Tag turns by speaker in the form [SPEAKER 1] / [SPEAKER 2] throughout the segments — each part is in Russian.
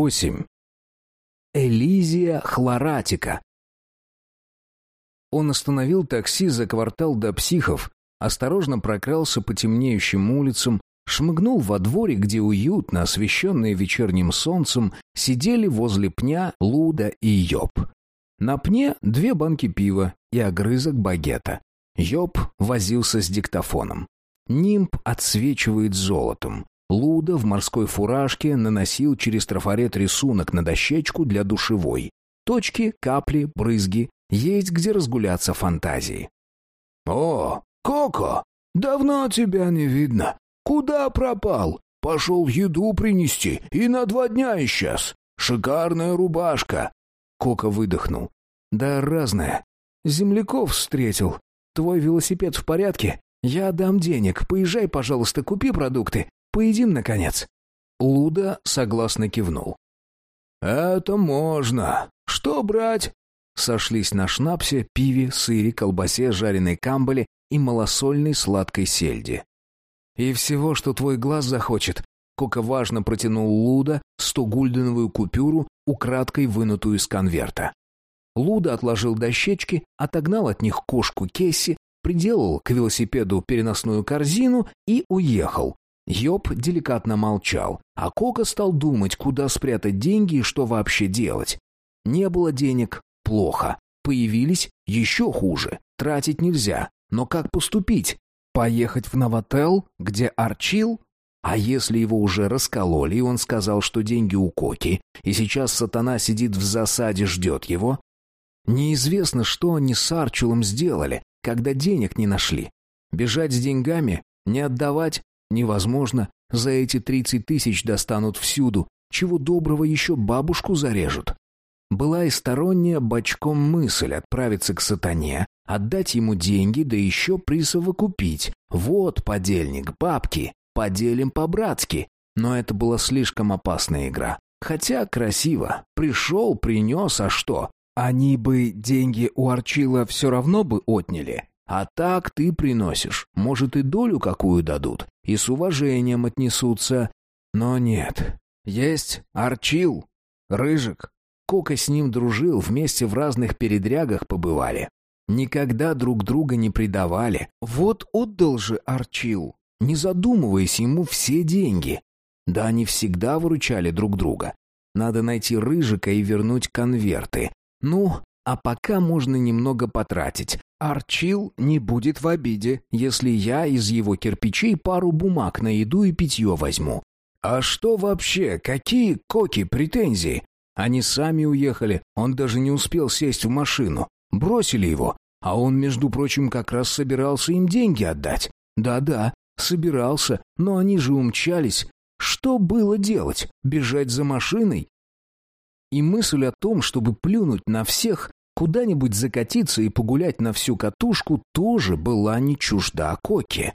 [SPEAKER 1] 8. Элизия хлоратика. Он остановил такси за квартал до психов, осторожно прокрался по темнеющим улицам, шмыгнул во дворе, где уютно, освещенные вечерним солнцем, сидели возле пня Луда и Йоб. На пне две банки пива и огрызок багета. Йоб возился с диктофоном. Нимб отсвечивает золотом. Луда в морской фуражке наносил через трафарет рисунок на дощечку для душевой. Точки, капли, брызги. Есть где разгуляться фантазии.
[SPEAKER 2] «О, Коко, давно тебя не видно. Куда пропал? Пошел еду принести и на два дня исчез. Шикарная рубашка».
[SPEAKER 1] Коко выдохнул. «Да разная. Земляков встретил. Твой велосипед в порядке? Я дам денег. Поезжай, пожалуйста, купи продукты. Поедим, наконец». Луда согласно кивнул.
[SPEAKER 2] «Это можно. Что брать?»
[SPEAKER 1] Сошлись на шнапсе, пиве, сыре, колбасе, жареной камбале и малосольной сладкой сельди. «И всего, что твой глаз захочет», — Кока важно протянул Луда стогульденовую купюру, украдкой вынутую из конверта. Луда отложил дощечки, отогнал от них кошку Кесси, приделал к велосипеду переносную корзину и уехал, Йоб деликатно молчал, а Кока стал думать, куда спрятать деньги и что вообще делать. Не было денег – плохо. Появились – еще хуже. Тратить нельзя. Но как поступить? Поехать в Новотел, где Арчил? А если его уже раскололи, и он сказал, что деньги у Коки, и сейчас сатана сидит в засаде, ждет его? Неизвестно, что они с Арчулом сделали, когда денег не нашли. Бежать с деньгами, не отдавать, Невозможно, за эти тридцать тысяч достанут всюду, чего доброго еще бабушку зарежут. Была и сторонняя бочком мысль отправиться к сатане, отдать ему деньги, да еще присовокупить. Вот, подельник, бабки, поделим по-братски. Но это была слишком опасная игра. Хотя красиво. Пришел, принес, а что? Они бы деньги у Арчила все равно бы отняли. А так ты приносишь. Может, и долю какую дадут. И с уважением отнесутся. Но нет. Есть Арчил, Рыжик. Кока с ним дружил, вместе в разных передрягах побывали. Никогда друг друга не предавали. Вот отдал же Арчил, не задумываясь ему все деньги. Да они всегда выручали друг друга. Надо найти Рыжика и вернуть конверты. Ну, а пока можно немного потратить. Арчил не будет в обиде, если я из его кирпичей пару бумаг на еду и питье возьму. А что вообще, какие коки претензии? Они сами уехали, он даже не успел сесть в машину. Бросили его, а он, между прочим, как раз собирался им деньги отдать. Да-да, собирался, но они же умчались. Что было делать? Бежать за машиной? И мысль о том, чтобы плюнуть на всех, Куда-нибудь закатиться и погулять на всю катушку тоже была не чужда Коке.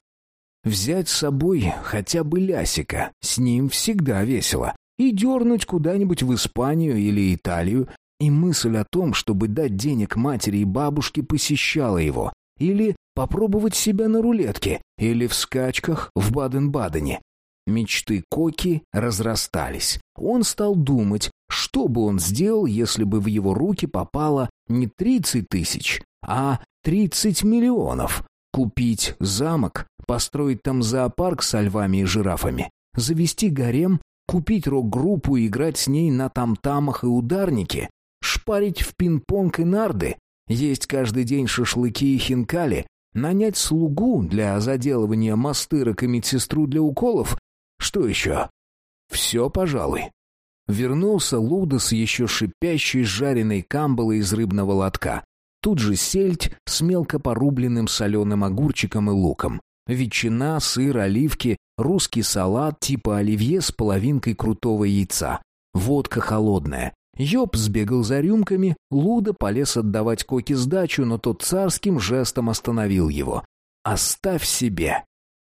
[SPEAKER 1] Взять с собой хотя бы Лясика, с ним всегда весело, и дернуть куда-нибудь в Испанию или Италию, и мысль о том, чтобы дать денег матери и бабушке, посещала его, или попробовать себя на рулетке, или в скачках в Баден-Бадене. Мечты Коки разрастались. Он стал думать, что бы он сделал, если бы в его руки попало не тридцать тысяч, а тридцать миллионов? Купить замок, построить там зоопарк со львами и жирафами, завести гарем, купить рок-группу и играть с ней на там-тамах и ударнике, шпарить в пинг-понг и нарды, есть каждый день шашлыки и хинкали, нанять слугу для заделывания мастырок и медсестру для уколов. Что еще? Все, пожалуй. Вернулся Луда с еще шипящей жареной камбалой из рыбного лотка. Тут же сельдь с мелко порубленным соленым огурчиком и луком. Ветчина, сыр, оливки, русский салат типа оливье с половинкой крутого яйца. Водка холодная. Ёб сбегал за рюмками, Луда полез отдавать Коке сдачу, но тот царским жестом остановил его. «Оставь себе».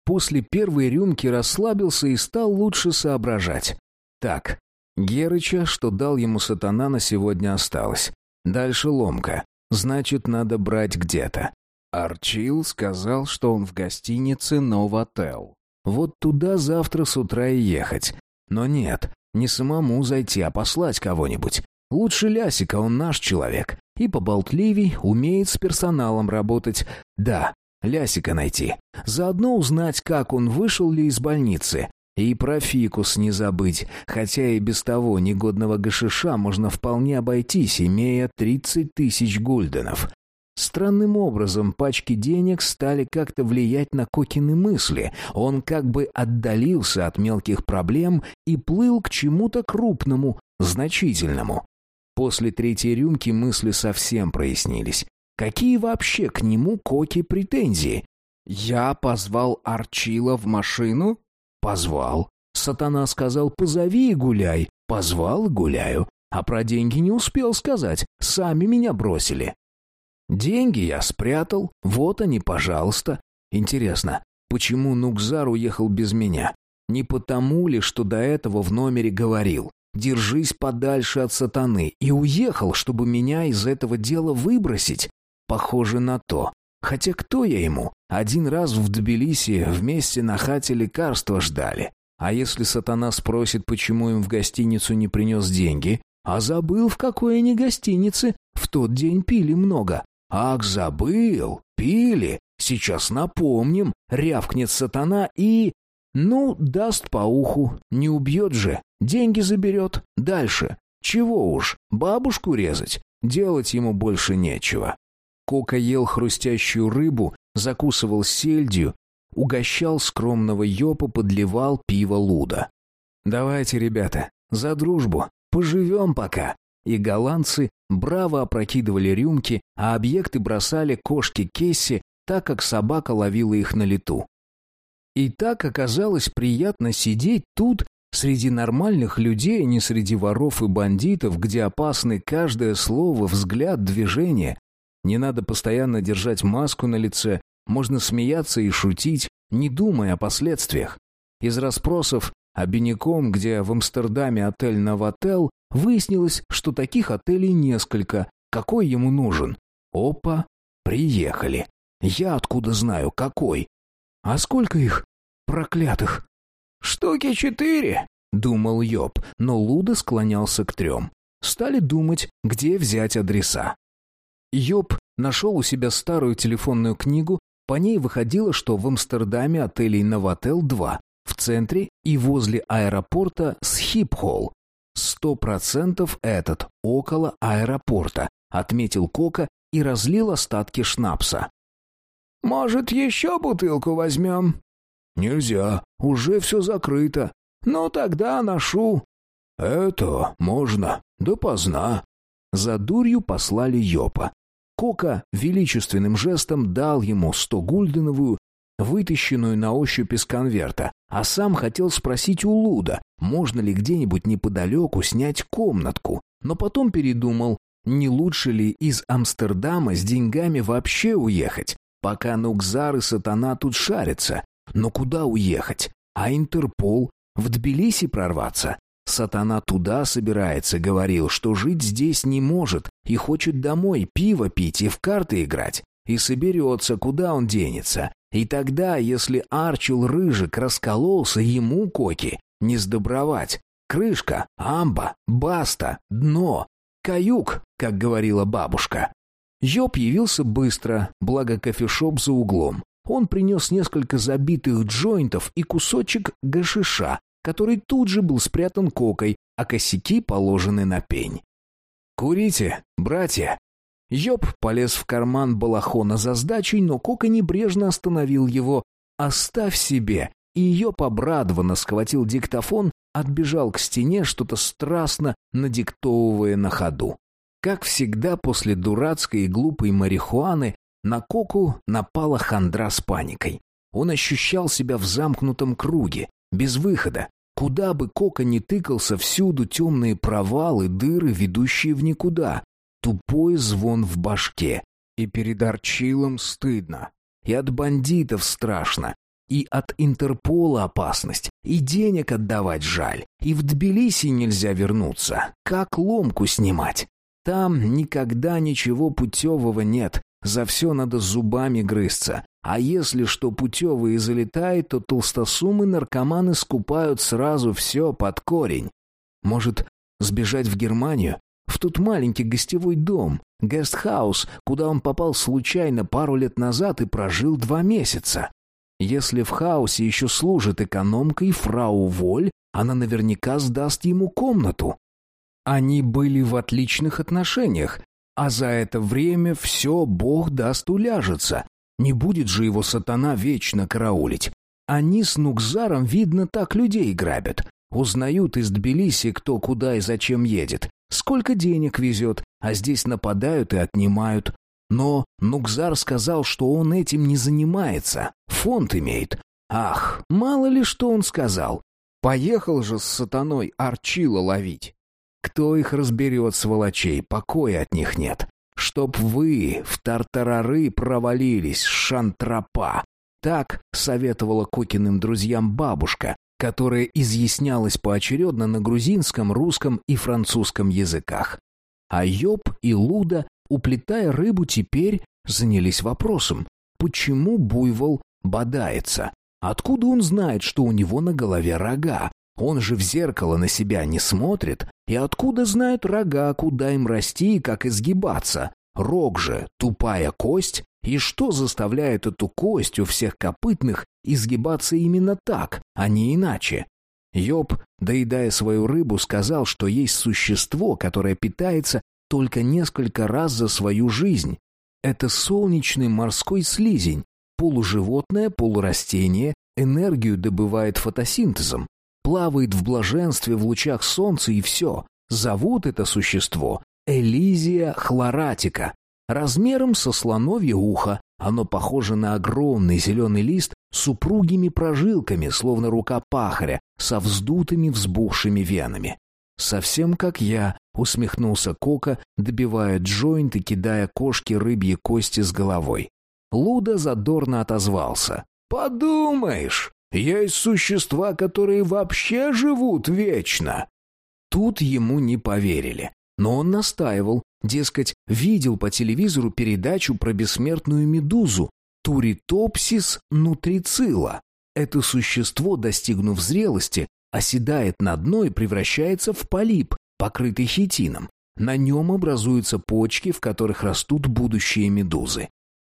[SPEAKER 1] После первой рюмки расслабился и стал лучше соображать. Так, Герыча, что дал ему сатана, на сегодня осталось. Дальше ломка. Значит, надо брать где-то. Арчил сказал, что он в гостинице Новотел. Вот туда завтра с утра и ехать. Но нет, Не самому зайти, а послать кого-нибудь. Лучше Лясика, он наш человек. И поболтливей, умеет с персоналом работать. Да, Лясика найти. Заодно узнать, как он вышел ли из больницы. И про фикус не забыть, хотя и без того негодного гашиша можно вполне обойтись, имея 30 тысяч гульденов. Странным образом пачки денег стали как-то влиять на Кокины мысли. Он как бы отдалился от мелких проблем и плыл к чему-то крупному, значительному. После третьей рюмки мысли совсем прояснились. Какие вообще к нему Коки претензии? Я позвал Арчила в машину? Позвал. Сатана сказал, позови и гуляй. Позвал и гуляю. А про деньги не успел сказать. Сами меня бросили. Деньги я спрятал. Вот они, пожалуйста. Интересно, почему Нукзар уехал без меня? Не потому ли, что до этого в номере говорил? Держись подальше от сатаны. И уехал, чтобы меня из этого дела выбросить. Похоже на то. Хотя кто я ему? Один раз в Тбилиси вместе на хате лекарства ждали. А если сатана спросит, почему им в гостиницу не принес деньги? А забыл, в какой они гостинице. В тот день пили много. Ах, забыл. Пили. Сейчас напомним. Рявкнет сатана и... Ну, даст по уху. Не убьет же. Деньги заберет. Дальше. Чего уж, бабушку резать? Делать ему больше нечего. Кока ел хрустящую рыбу, закусывал сельдью, угощал скромного ёпа, подливал пиво луда. «Давайте, ребята, за дружбу, поживем пока». И голландцы браво опрокидывали рюмки, а объекты бросали кошки Кесси, так как собака ловила их на лету. И так оказалось приятно сидеть тут, среди нормальных людей, а не среди воров и бандитов, где опасны каждое слово, взгляд, движение, не надо постоянно держать маску на лице, можно смеяться и шутить, не думая о последствиях. Из расспросов обиняком, где в Амстердаме отель «Новотел», выяснилось, что таких отелей несколько. Какой ему нужен? Опа, приехали. Я откуда знаю, какой? А сколько их? Проклятых. Штуки четыре, думал Йоб, но Луда склонялся к трем. Стали думать, где взять адреса. Йоб нашел у себя старую телефонную книгу, по ней выходило, что в Амстердаме отелей «Новотел» два, в центре и возле аэропорта Схипхолл. «Сто процентов этот, около аэропорта», — отметил Кока и разлил остатки шнапса. «Может, еще бутылку возьмем?» «Нельзя, уже все закрыто». «Ну, тогда ношу». «Это можно, допоздна». За дурью послали Йопа. Кока величественным жестом дал ему сто гульденовую, вытащенную на ощупь из конверта, а сам хотел спросить у Луда, можно ли где-нибудь неподалеку снять комнатку, но потом передумал, не лучше ли из Амстердама с деньгами вообще уехать, пока Нукзар и Сатана тут шарятся. Но куда уехать? А Интерпол? В Тбилиси прорваться? Сатана туда собирается, говорил, что жить здесь не может и хочет домой пиво пить и в карты играть. И соберется, куда он денется. И тогда, если Арчил Рыжик раскололся, ему, Коки, не сдобровать. Крышка, амба, баста, дно, каюк, как говорила бабушка. Ёб явился быстро, благо кофешоп за углом. Он принес несколько забитых джойнтов и кусочек гашиша, который тут же был спрятан кокой, а косяки положены на пень. «Курите, братья!» Йоб полез в карман балахона за сдачей, но Кока небрежно остановил его. «Оставь себе!» И Йоб обрадованно схватил диктофон, отбежал к стене, что-то страстно надиктовывая на ходу. Как всегда после дурацкой и глупой марихуаны на Коку напала хандра с паникой. Он ощущал себя в замкнутом круге, без выхода. Куда бы Кока ни тыкался, всюду темные провалы, дыры, ведущие в никуда. Тупой звон в башке. И перед Арчилом стыдно. И от бандитов страшно. И от Интерпола опасность. И денег отдавать жаль. И в Тбилиси нельзя вернуться. Как ломку снимать? Там никогда ничего путевого нет. За все надо зубами грызться. А если что путевые залетает, то толстосумы наркоманы скупают сразу все под корень. Может, сбежать в Германию? В тот маленький гостевой дом, гестхаус, куда он попал случайно пару лет назад и прожил два месяца. Если в хаосе еще служит экономкой фрау Воль, она наверняка сдаст ему комнату. Они были в отличных отношениях, а за это время все Бог даст уляжется. Не будет же его сатана вечно караулить. Они с Нукзаром, видно, так людей грабят. Узнают из Тбилиси, кто куда и зачем едет, сколько денег везет, а здесь нападают и отнимают. Но Нукзар сказал, что он этим не занимается, фонд имеет. Ах, мало ли что он сказал. Поехал же с сатаной Арчила ловить. Кто их разберет, сволочей, покоя от них нет. Чтоб вы в тартарары провалились, шантропа. Так советовала Кокиным друзьям бабушка, которая изъяснялась поочередно на грузинском, русском и французском языках. А Йоб и Луда, уплетая рыбу, теперь занялись вопросом, почему буйвол бодается? Откуда он знает, что у него на голове рога? Он же в зеркало на себя не смотрит. И откуда знают рога, куда им расти и как изгибаться? Рог же — тупая кость. И что заставляет эту кость у всех копытных изгибаться именно так, а не иначе? Йоб, доедая свою рыбу, сказал, что есть существо, которое питается только несколько раз за свою жизнь. Это солнечный морской слизень, полуживотное, полурастение, энергию добывает фотосинтезом, плавает в блаженстве в лучах солнца и все. Зовут это существо Элизия хлоратика. Размером со слоновье ухо, оно похоже на огромный зеленый лист с упругими прожилками, словно рука пахаря, со вздутыми взбухшими венами. «Совсем как я», — усмехнулся Кока, добивая джойнт и кидая кошки рыбьи кости с головой. Луда задорно отозвался. «Подумаешь, есть существа, которые вообще живут вечно». Тут ему не поверили, но он настаивал, дескать, видел по телевизору передачу про бессмертную медузу Туритопсис нутрицила. Это существо, достигнув зрелости, оседает на дно и превращается в полип, покрытый хитином. На нем образуются почки, в которых растут будущие медузы.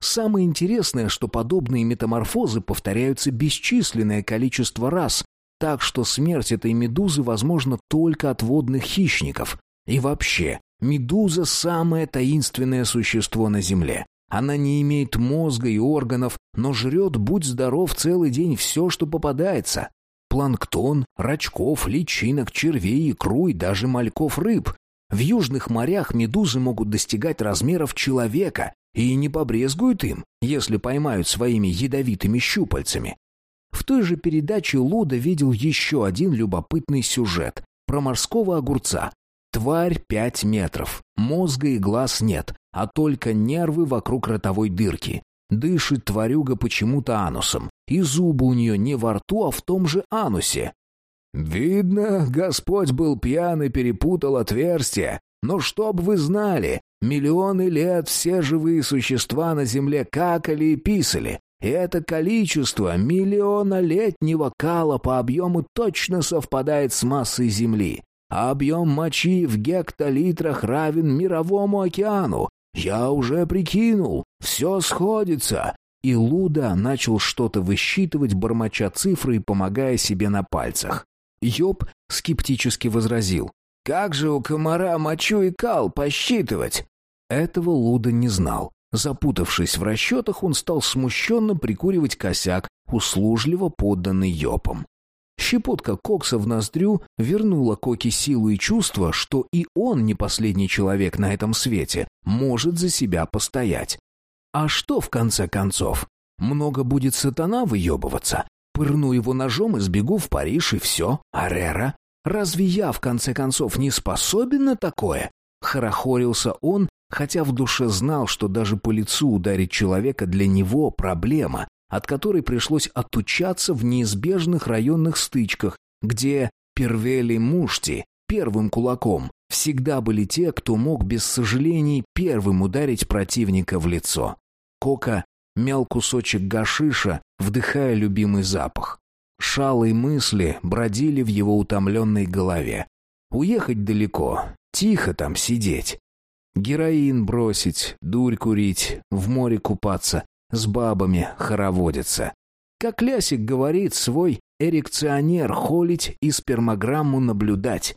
[SPEAKER 1] Самое интересное, что подобные метаморфозы повторяются бесчисленное количество раз, так что смерть этой медузы возможна только от водных хищников. И вообще, медуза – самое таинственное существо на Земле. Она не имеет мозга и органов, но жрет, будь здоров, целый день все, что попадается. Планктон, рачков, личинок, червей, икру и даже мальков рыб. В южных морях медузы могут достигать размеров человека и не побрезгуют им, если поймают своими ядовитыми щупальцами. В той же передаче Луда видел еще один любопытный сюжет про морского огурца. Тварь пять метров, мозга и глаз нет, а только нервы вокруг ротовой дырки. Дышит тварюга почему-то анусом, и зубы у нее не во рту, а в том же анусе. «Видно, Господь был пьян и перепутал отверстие. Но чтоб вы знали, Миллионы лет все живые существа на Земле какали и писали. И это количество миллионолетнего кала по объему точно совпадает с массой Земли. А объем мочи в гектолитрах равен мировому океану. Я уже прикинул, все сходится. И Луда начал что-то высчитывать, бормоча цифры и помогая себе на пальцах. Йоб скептически возразил. «Как же у комара мочу и кал посчитывать? Этого Луда не знал. Запутавшись в расчетах, он стал смущенно прикуривать косяк, услужливо подданный Йопом. Щепотка кокса в ноздрю вернула Коке силу и чувство, что и он, не последний человек на этом свете, может за себя постоять. А что в конце концов? Много будет сатана выебываться? Пырну его ножом и сбегу в Париж, и все. Арера? Разве я, в конце концов, не способен на такое? Хорохорился он, хотя в душе знал, что даже по лицу ударить человека для него проблема, от которой пришлось отучаться в неизбежных районных стычках, где первели мушти первым кулаком всегда были те, кто мог без сожалений первым ударить противника в лицо. Кока мял кусочек гашиша, вдыхая любимый запах. Шалые мысли бродили в его утомленной голове. Уехать далеко, тихо там сидеть. Героин бросить, дурь курить, в море купаться, с бабами хороводиться. Как Лясик говорит, свой эрекционер холить и спермограмму наблюдать.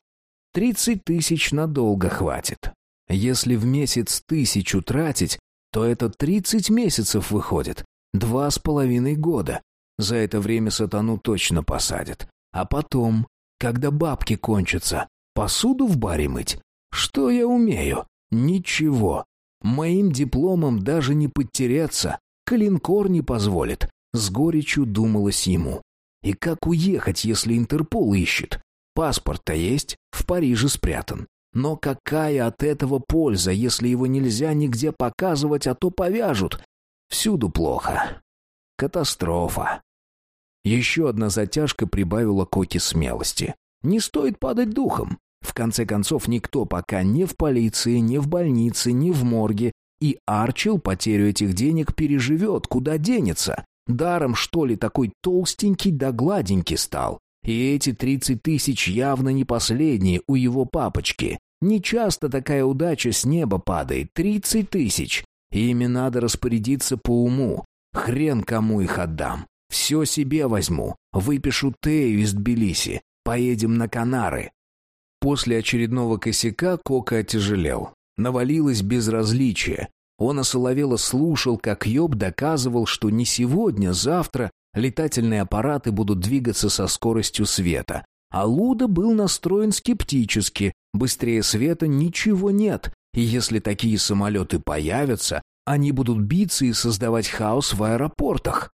[SPEAKER 1] Тридцать тысяч надолго хватит. Если в месяц тысячу тратить, то это тридцать месяцев выходит. Два с половиной года. За это время сатану точно посадят. А потом, когда бабки кончатся, посуду в баре мыть? Что я умею? Ничего. Моим дипломом даже не подтереться. Калинкор не позволит. С горечью думалось ему. И как уехать, если Интерпол ищет? Паспорт-то есть, в Париже спрятан. Но какая от этого польза, если его нельзя нигде показывать, а то повяжут? Всюду плохо. Катастрофа. Еще одна затяжка прибавила Коке смелости. Не стоит падать духом. В конце концов, никто пока ни в полиции, ни в больнице, ни в морге. И Арчил потерю этих денег переживет, куда денется. Даром, что ли, такой толстенький да гладенький стал. И эти тридцать тысяч явно не последние у его папочки. Не часто такая удача с неба падает. Тридцать тысяч. Ими надо распорядиться по уму. Хрен кому их отдам. Все себе возьму. Выпишу Тею из Тбилиси. Поедем на Канары. После очередного косяка Кока отяжелел. Навалилось безразличие. Он осоловело слушал, как Йоб доказывал, что не сегодня, завтра летательные аппараты будут двигаться со скоростью света. А Луда был настроен скептически. Быстрее света ничего нет. И если такие самолеты появятся, они будут биться и создавать хаос в аэропортах.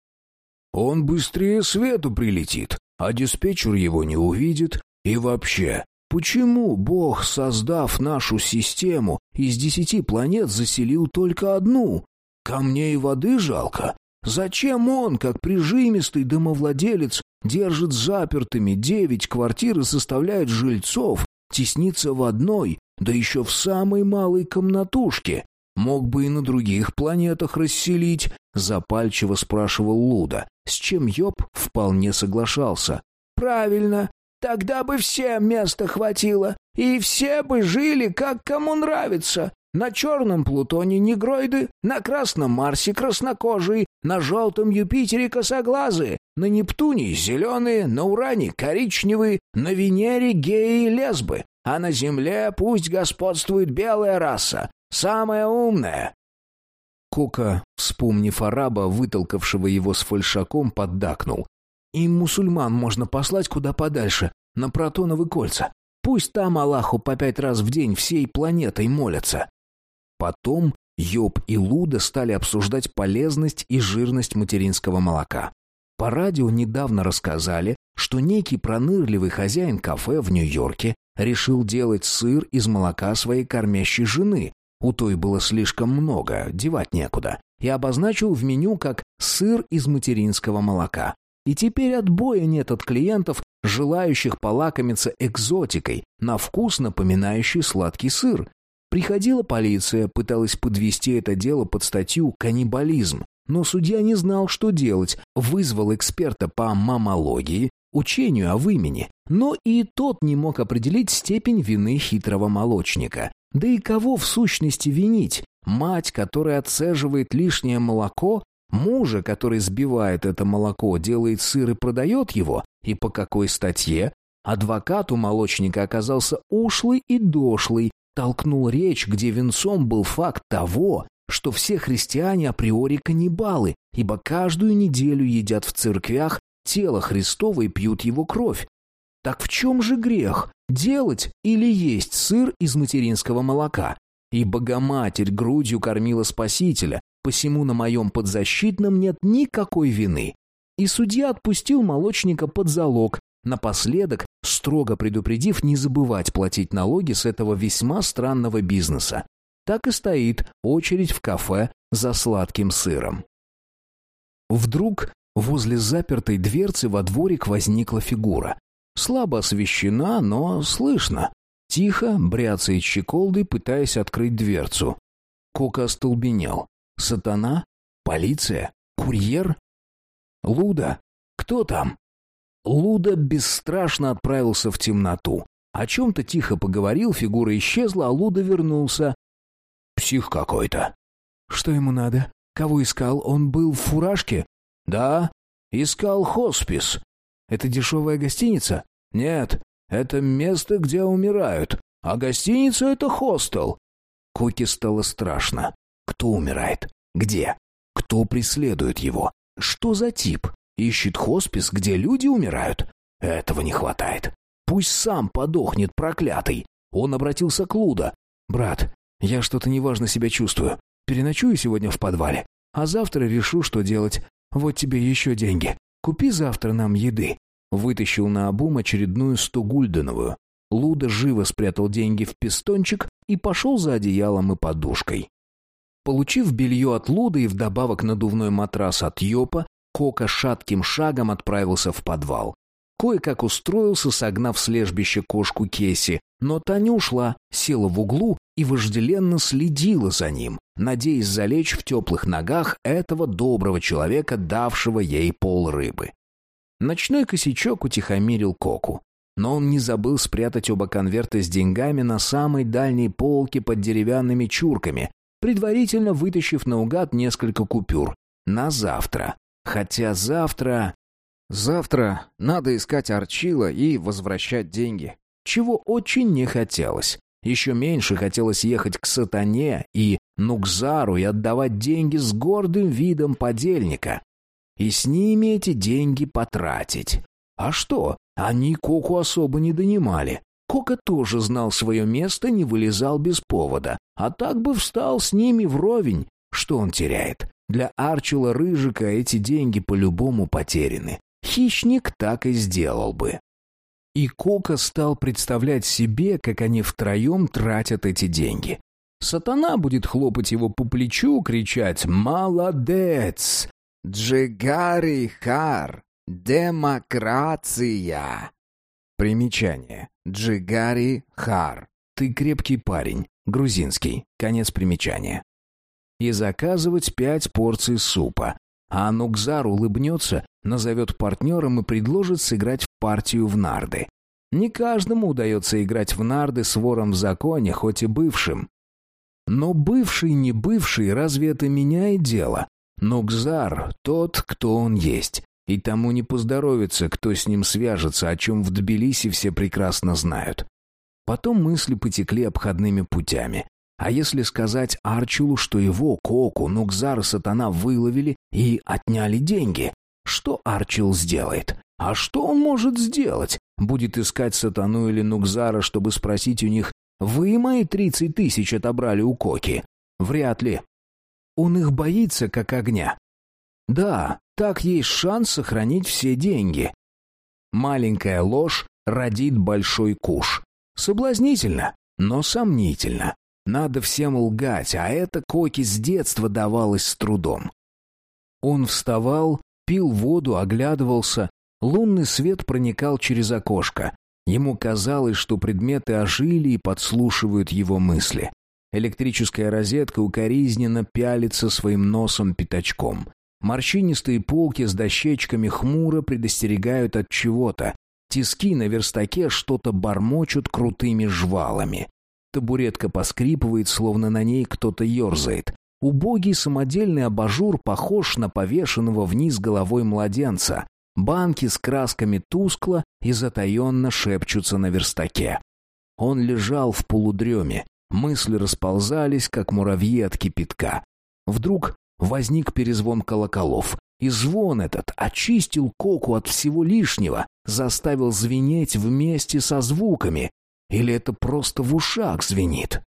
[SPEAKER 1] Он быстрее свету прилетит, а диспетчер его не увидит. И вообще, почему Бог, создав нашу систему, из десяти планет заселил только одну? Камней и воды жалко. Зачем он, как прижимистый домовладелец, держит запертыми девять квартир и составляет жильцов, теснится в одной, да еще в самой малой комнатушке? Мог бы и на других планетах расселить, запальчиво спрашивал Луда, с чем Йоб вполне соглашался. Правильно, тогда бы всем места хватило, и все бы жили, как кому нравится. На черном Плутоне негроиды, на красном Марсе краснокожие, на желтом Юпитере косоглазые, на Нептуне зеленые, на Уране коричневые, на Венере геи и лесбы, а на Земле пусть господствует белая раса, самая умная». Кока, вспомнив араба, вытолкавшего его с фальшаком, поддакнул. «И мусульман можно послать куда подальше, на протоновые кольца. Пусть там Аллаху по пять раз в день всей планетой молятся». Потом Йоб и Луда стали обсуждать полезность и жирность материнского молока. По радио недавно рассказали, что некий пронырливый хозяин кафе в Нью-Йорке решил делать сыр из молока своей кормящей жены. У той было слишком много, девать некуда, и обозначил в меню как «сыр из материнского молока». И теперь отбоя нет от клиентов, желающих полакомиться экзотикой, на вкус напоминающий сладкий сыр, Приходила полиция, пыталась подвести это дело под статью «каннибализм», но судья не знал, что делать, вызвал эксперта по мамологии, учению о вымени, но и тот не мог определить степень вины хитрого молочника. Да и кого в сущности винить? Мать, которая отцеживает лишнее молоко, мужа, который сбивает это молоко, делает сыр и продает его, и по какой статье? Адвокат у молочника оказался ушлый и дошлый, толкнул речь, где венцом был факт того, что все христиане априори каннибалы, ибо каждую неделю едят в церквях тело Христово и пьют его кровь. Так в чем же грех? Делать или есть сыр из материнского молока? И Богоматерь грудью кормила Спасителя, посему на моем подзащитном нет никакой вины. И судья отпустил молочника под залог, Напоследок, строго предупредив не забывать платить налоги с этого весьма странного бизнеса. Так и стоит очередь в кафе за сладким сыром. Вдруг возле запертой дверцы во дворик возникла фигура. Слабо освещена, но слышно. Тихо бряцает щеколдой, пытаясь открыть дверцу. Кока остолбенел. Сатана? Полиция? Курьер? Луда? Кто там? Луда бесстрашно отправился в темноту. О чем-то тихо поговорил, фигура исчезла, а Луда вернулся.
[SPEAKER 2] «Псих какой-то».
[SPEAKER 1] «Что ему надо? Кого искал? Он был в фуражке?»
[SPEAKER 2] «Да, искал хоспис».
[SPEAKER 1] «Это дешевая гостиница?»
[SPEAKER 2] «Нет, это место, где умирают, а гостиница — это хостел».
[SPEAKER 1] Коке стало страшно. Кто умирает? Где? Кто преследует его? Что за тип? Ищет хоспис, где люди умирают? Этого не хватает. Пусть сам подохнет, проклятый. Он обратился к Луда. «Брат, я что-то неважно себя чувствую. Переночую сегодня в подвале, а завтра решу, что делать. Вот тебе еще деньги. Купи завтра нам еды». Вытащил на обум очередную стогульденовую. Луда живо спрятал деньги в пистончик и пошел за одеялом и подушкой. Получив белье от Луды и вдобавок надувной матрас от Йопа, Кока шатким шагом отправился в подвал. Кое-как устроился, согнав с лежбища кошку Кеси, но та не ушла, села в углу и вожделенно следила за ним, надеясь залечь в теплых ногах этого доброго человека, давшего ей пол рыбы. Ночной косячок утихомирил Коку, но он не забыл спрятать оба конверта с деньгами на самой дальней полке под деревянными чурками, предварительно вытащив наугад несколько купюр. На завтра. Хотя завтра... Завтра надо искать Арчила и возвращать деньги. Чего очень не хотелось. Еще меньше хотелось ехать к Сатане и Нукзару и отдавать деньги с гордым видом подельника. И с ними эти деньги потратить. А что? Они Коку особо не донимали. Кока тоже знал свое место, не вылезал без повода. А так бы встал с ними вровень. Что он теряет? Для Арчила Рыжика эти деньги по-любому потеряны. Хищник так и сделал бы. И Кока стал представлять себе, как они втроем тратят эти деньги. Сатана будет хлопать его по плечу, кричать «Молодец! Джигари Хар! Демократия!» Примечание. Джигари Хар. Ты крепкий парень. Грузинский. Конец примечания. И заказывать пять порций супа. А Нукзар улыбнется, назовет партнером и предложит сыграть в партию в нарды. Не каждому удается играть в нарды с вором в законе, хоть и бывшим. Но бывший не бывший, разве это меняет дело? Нукзар — тот, кто он есть. И тому не поздоровится, кто с ним свяжется, о чем в Тбилиси все прекрасно знают. Потом мысли потекли обходными путями. А если сказать Арчулу, что его, Коку, Нукзар и Сатана выловили и отняли деньги? Что Арчил сделает? А что он может сделать? Будет искать Сатану или Нукзара, чтобы спросить у них, «Вы мои тридцать тысяч отобрали у Коки?» Вряд ли. Он их боится, как огня. Да, так есть шанс сохранить все деньги. Маленькая ложь родит большой куш. Соблазнительно, но сомнительно. Надо всем лгать, а это Коки с детства давалось с трудом. Он вставал, пил воду, оглядывался. Лунный свет проникал через окошко. Ему казалось, что предметы ожили и подслушивают его мысли. Электрическая розетка укоризненно пялится своим носом пятачком. Морщинистые полки с дощечками хмуро предостерегают от чего-то. Тиски на верстаке что-то бормочут крутыми жвалами. Табуретка поскрипывает, словно на ней кто-то ерзает. Убогий самодельный абажур похож на повешенного вниз головой младенца. Банки с красками тускло и затаенно шепчутся на верстаке. Он лежал в полудреме. Мысли расползались, как муравьи от кипятка. Вдруг возник перезвон колоколов. И звон этот очистил Коку от всего лишнего, заставил звенеть вместе со звуками. Или это просто в ушах звенит?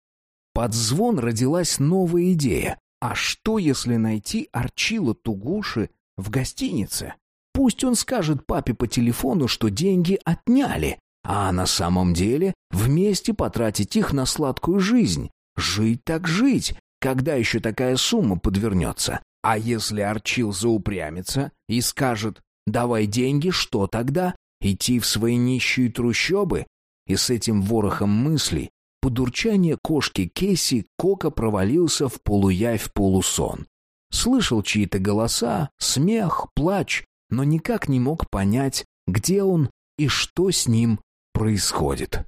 [SPEAKER 1] Под звон родилась новая идея. А что, если найти Арчила Тугуши в гостинице? Пусть он скажет папе по телефону, что деньги отняли, а на самом деле вместе потратить их на сладкую жизнь. Жить так жить, когда еще такая сумма подвернется? А если Арчил заупрямится и скажет «давай деньги», что тогда? Идти в свои нищие трущобы? И с этим ворохом мыслей под урчание кошки Кейси Кока провалился в полуявь полусон. Слышал чьи-то голоса, смех, плач, но никак не мог понять, где он и что с ним происходит.